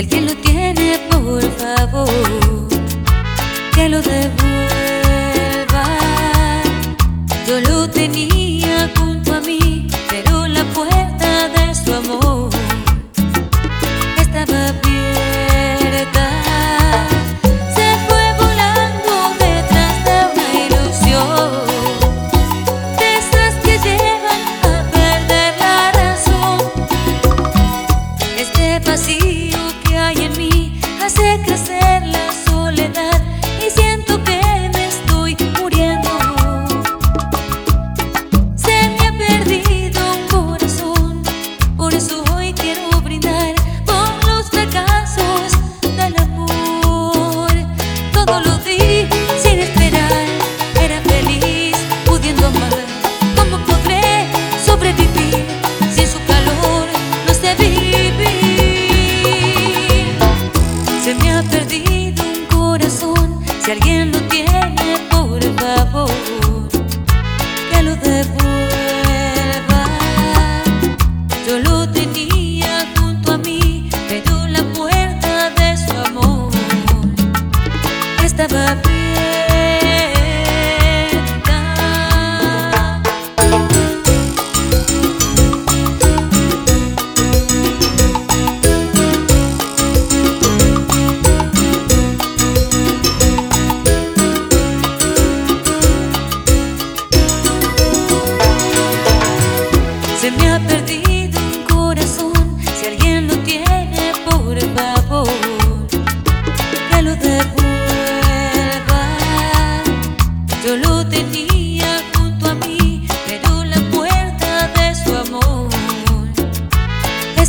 Si alguien lo tiene, por favor, que lo devuelva. Yo lo tenía. the verb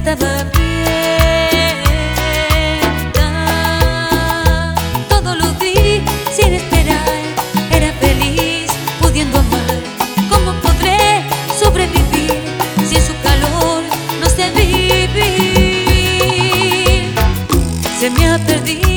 estaba bien. Ah, todo lo di sin esperar, era feliz pudiendo amar. ¿Cómo podré sobrevivir si en su calor no sé vivir? Se me ha perdido.